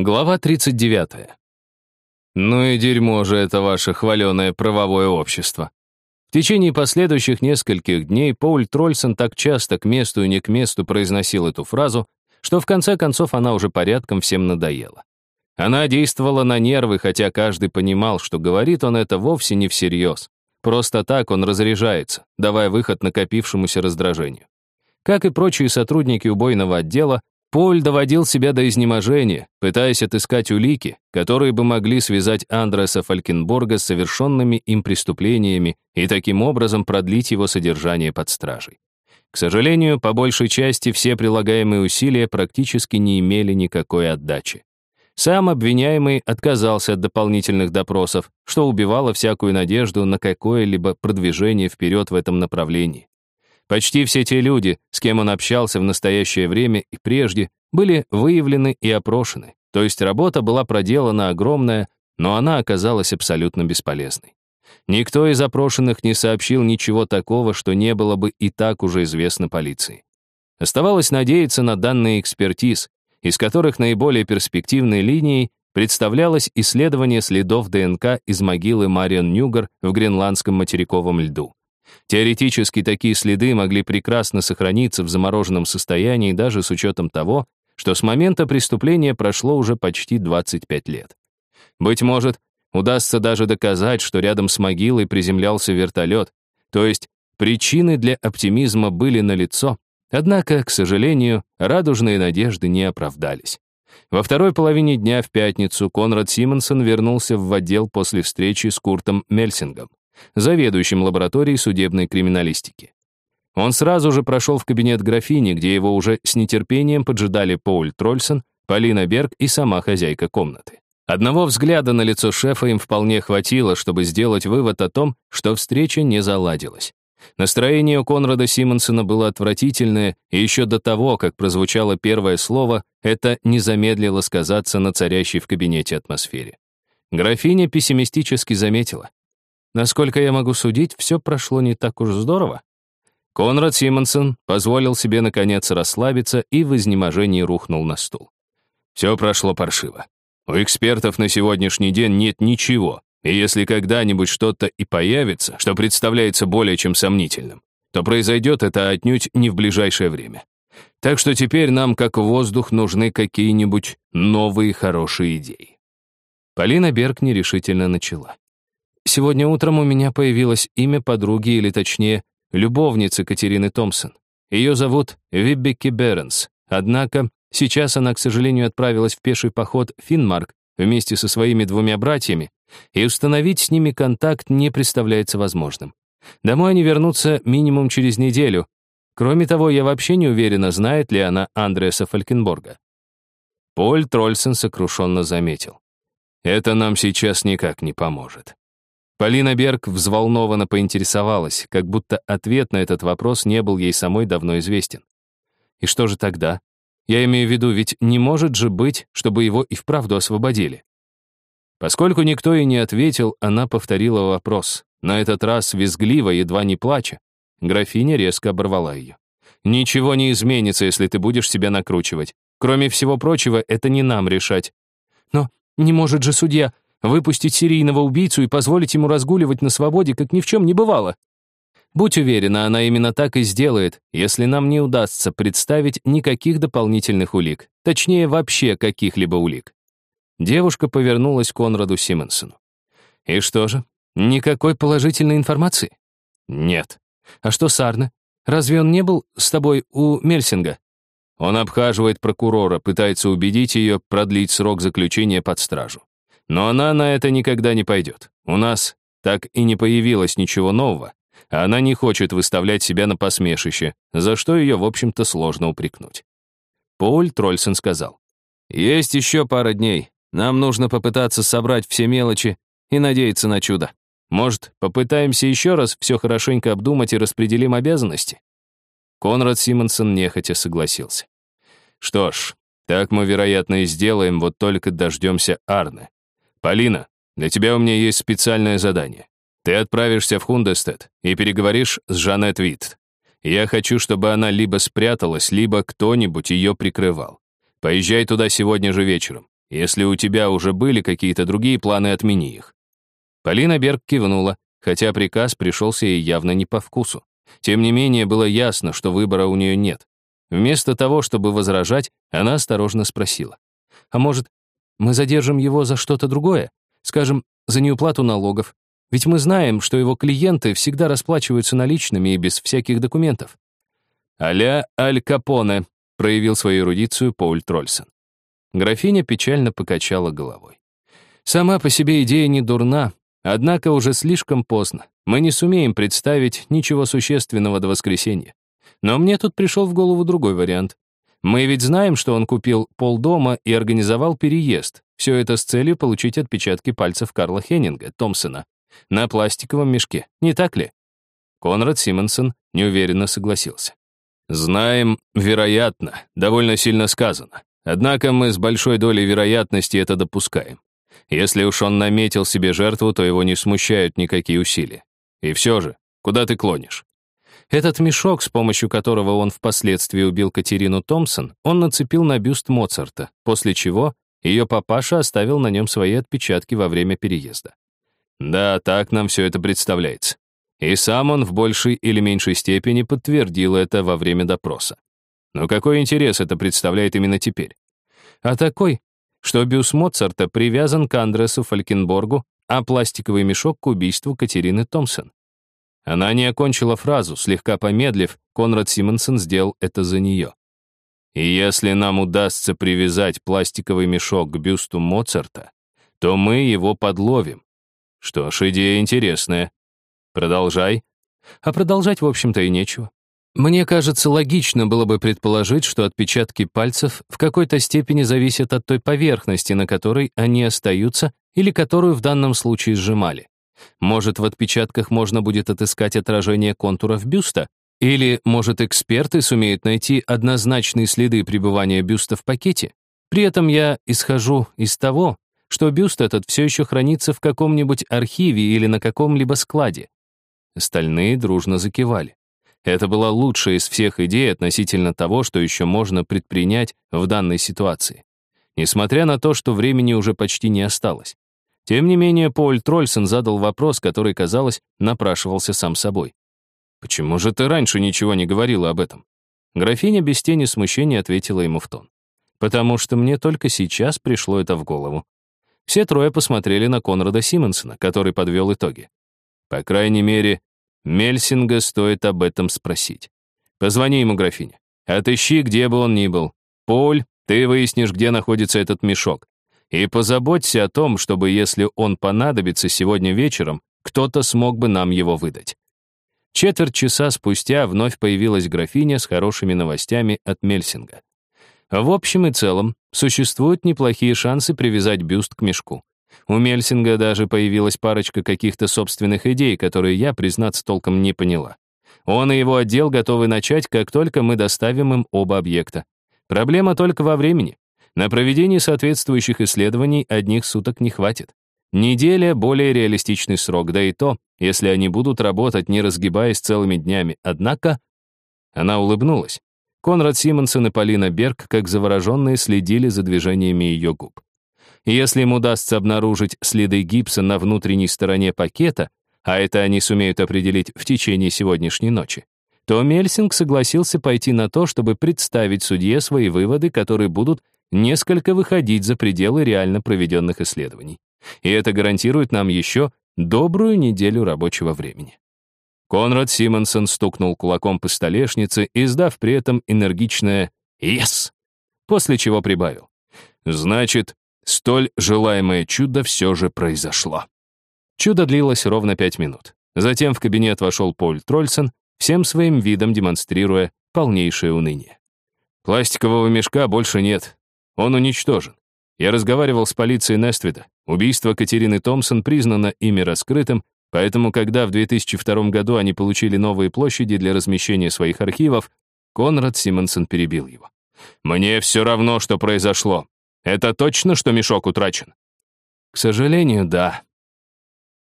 Глава 39. Ну и дерьмо же это ваше хваленое правовое общество. В течение последующих нескольких дней Пауль Трольсон так часто к месту и не к месту произносил эту фразу, что в конце концов она уже порядком всем надоела. Она действовала на нервы, хотя каждый понимал, что говорит он это вовсе не всерьез. Просто так он разряжается, давая выход накопившемуся раздражению. Как и прочие сотрудники убойного отдела, Поль доводил себя до изнеможения, пытаясь отыскать улики, которые бы могли связать Андреса Фалькенборга с совершенными им преступлениями и таким образом продлить его содержание под стражей. К сожалению, по большей части все прилагаемые усилия практически не имели никакой отдачи. Сам обвиняемый отказался от дополнительных допросов, что убивало всякую надежду на какое-либо продвижение вперед в этом направлении. Почти все те люди, с кем он общался в настоящее время и прежде, были выявлены и опрошены. То есть работа была проделана огромная, но она оказалась абсолютно бесполезной. Никто из опрошенных не сообщил ничего такого, что не было бы и так уже известно полиции. Оставалось надеяться на данные экспертиз, из которых наиболее перспективной линией представлялось исследование следов ДНК из могилы Марион Нюгар в гренландском материковом льду. Теоретически такие следы могли прекрасно сохраниться в замороженном состоянии даже с учетом того, что с момента преступления прошло уже почти 25 лет. Быть может, удастся даже доказать, что рядом с могилой приземлялся вертолет, то есть причины для оптимизма были налицо, однако, к сожалению, радужные надежды не оправдались. Во второй половине дня в пятницу Конрад Симонсон вернулся в отдел после встречи с Куртом Мельсингом заведующим лабораторией судебной криминалистики. Он сразу же прошел в кабинет графини, где его уже с нетерпением поджидали Пауль Трольсон, Полина Берг и сама хозяйка комнаты. Одного взгляда на лицо шефа им вполне хватило, чтобы сделать вывод о том, что встреча не заладилась. Настроение у Конрада Симонсона было отвратительное, и еще до того, как прозвучало первое слово, это не замедлило сказаться на царящей в кабинете атмосфере. Графиня пессимистически заметила. Насколько я могу судить, все прошло не так уж здорово. Конрад Симонсон позволил себе наконец расслабиться и в изнеможении рухнул на стул. Все прошло паршиво. У экспертов на сегодняшний день нет ничего, и если когда-нибудь что-то и появится, что представляется более чем сомнительным, то произойдет это отнюдь не в ближайшее время. Так что теперь нам, как воздух, нужны какие-нибудь новые хорошие идеи. Полина Берг нерешительно начала. Сегодня утром у меня появилось имя подруги, или точнее, любовницы Катерины Томпсон. Ее зовут Виббеки Бернс. Однако сейчас она, к сожалению, отправилась в пеший поход в Финмарк вместе со своими двумя братьями, и установить с ними контакт не представляется возможным. Домой они вернутся минимум через неделю. Кроме того, я вообще не уверена, знает ли она Андреаса Фалькенборга. Поль Трольсен сокрушенно заметил. Это нам сейчас никак не поможет. Полина Берг взволнованно поинтересовалась, как будто ответ на этот вопрос не был ей самой давно известен. И что же тогда? Я имею в виду, ведь не может же быть, чтобы его и вправду освободили. Поскольку никто и не ответил, она повторила вопрос, на этот раз визгливо, едва не плача. Графиня резко оборвала ее. «Ничего не изменится, если ты будешь себя накручивать. Кроме всего прочего, это не нам решать». «Но не может же судья...» выпустить серийного убийцу и позволить ему разгуливать на свободе, как ни в чем не бывало. Будь уверена, она именно так и сделает, если нам не удастся представить никаких дополнительных улик, точнее, вообще каких-либо улик. Девушка повернулась к Конраду Симонсону. И что же, никакой положительной информации? Нет. А что с Арне? Разве он не был с тобой у Мельсинга? Он обхаживает прокурора, пытается убедить ее продлить срок заключения под стражу. Но она на это никогда не пойдет. У нас так и не появилось ничего нового, она не хочет выставлять себя на посмешище, за что ее, в общем-то, сложно упрекнуть. Поль Трольсен сказал, «Есть еще пара дней. Нам нужно попытаться собрать все мелочи и надеяться на чудо. Может, попытаемся еще раз все хорошенько обдумать и распределим обязанности?» Конрад Симонсон нехотя согласился. «Что ж, так мы, вероятно, и сделаем, вот только дождемся Арны. «Полина, для тебя у меня есть специальное задание. Ты отправишься в Хундестед и переговоришь с Жанет Витт. Я хочу, чтобы она либо спряталась, либо кто-нибудь ее прикрывал. Поезжай туда сегодня же вечером. Если у тебя уже были какие-то другие планы, отмени их». Полина Берг кивнула, хотя приказ пришелся ей явно не по вкусу. Тем не менее, было ясно, что выбора у нее нет. Вместо того, чтобы возражать, она осторожно спросила. «А может, мы задержим его за что-то другое? Скажем, за неуплату налогов? Ведь мы знаем, что его клиенты всегда расплачиваются наличными и без всяких документов». «А-ля Аль Капоне», — проявил свою эрудицию Пауль Трольсон. Графиня печально покачала головой. «Сама по себе идея не дурна, однако уже слишком поздно. Мы не сумеем представить ничего существенного до воскресенья. Но мне тут пришел в голову другой вариант. Мы ведь знаем, что он купил полдома и организовал переезд. Все это с целью получить отпечатки пальцев Карла Хеннинга, Томпсона, на пластиковом мешке, не так ли? Конрад Симонсон неуверенно согласился. «Знаем, вероятно, довольно сильно сказано. Однако мы с большой долей вероятности это допускаем. Если уж он наметил себе жертву, то его не смущают никакие усилия. И все же, куда ты клонишь? Этот мешок, с помощью которого он впоследствии убил Катерину Томпсон, он нацепил на бюст Моцарта, после чего ее папаша оставил на нем свои отпечатки во время переезда. Да, так нам все это представляется. И сам он в большей или меньшей степени подтвердил это во время допроса. Но какой интерес это представляет именно теперь? А такой, что бюст Моцарта привязан к Андресу Фалькенборгу, а пластиковый мешок к убийству Катерины Томпсон. Она не окончила фразу, слегка помедлив, Конрад Симонсон сделал это за нее. И если нам удастся привязать пластиковый мешок к бюсту Моцарта, то мы его подловим. Что ж, идея интересная. Продолжай. А продолжать, в общем-то, и нечего. Мне кажется, логично было бы предположить, что отпечатки пальцев в какой-то степени зависят от той поверхности, на которой они остаются или которую в данном случае сжимали. Может, в отпечатках можно будет отыскать отражение контуров бюста? Или, может, эксперты сумеют найти однозначные следы пребывания бюста в пакете? При этом я исхожу из того, что бюст этот все еще хранится в каком-нибудь архиве или на каком-либо складе. Остальные дружно закивали. Это была лучшая из всех идей относительно того, что еще можно предпринять в данной ситуации. Несмотря на то, что времени уже почти не осталось. Тем не менее, Поль Трольсон задал вопрос, который, казалось, напрашивался сам собой. «Почему же ты раньше ничего не говорила об этом?» Графиня без тени смущения ответила ему в тон. «Потому что мне только сейчас пришло это в голову». Все трое посмотрели на Конрада Симонсона, который подвел итоги. По крайней мере, Мельсинга стоит об этом спросить. Позвони ему, графиня. Отыщи, где бы он ни был. Поль, ты выяснишь, где находится этот мешок. И позаботься о том, чтобы, если он понадобится сегодня вечером, кто-то смог бы нам его выдать. Четверть часа спустя вновь появилась графиня с хорошими новостями от Мельсинга. В общем и целом, существуют неплохие шансы привязать бюст к мешку. У Мельсинга даже появилась парочка каких-то собственных идей, которые я, признаться, толком не поняла. Он и его отдел готовы начать, как только мы доставим им оба объекта. Проблема только во времени. На проведение соответствующих исследований одних суток не хватит. Неделя — более реалистичный срок, да и то, если они будут работать, не разгибаясь целыми днями. Однако она улыбнулась. Конрад Симонсон и Полина Берг, как завороженные, следили за движениями ее губ. Если им удастся обнаружить следы гипса на внутренней стороне пакета, а это они сумеют определить в течение сегодняшней ночи, то Мельсинг согласился пойти на то, чтобы представить судье свои выводы, которые будут несколько выходить за пределы реально проведенных исследований. И это гарантирует нам еще добрую неделю рабочего времени. Конрад Симонсон стукнул кулаком по столешнице, издав при этом энергичное «Yes!», после чего прибавил. «Значит, столь желаемое чудо все же произошло». Чудо длилось ровно пять минут. Затем в кабинет вошел Поль Трольсон, всем своим видом демонстрируя полнейшее уныние. «Пластикового мешка больше нет. Он уничтожен. Я разговаривал с полицией Нествида. Убийство Катерины Томпсон признано ими раскрытым, поэтому когда в 2002 году они получили новые площади для размещения своих архивов, Конрад Симонсон перебил его. «Мне все равно, что произошло. Это точно, что мешок утрачен?» «К сожалению, да»,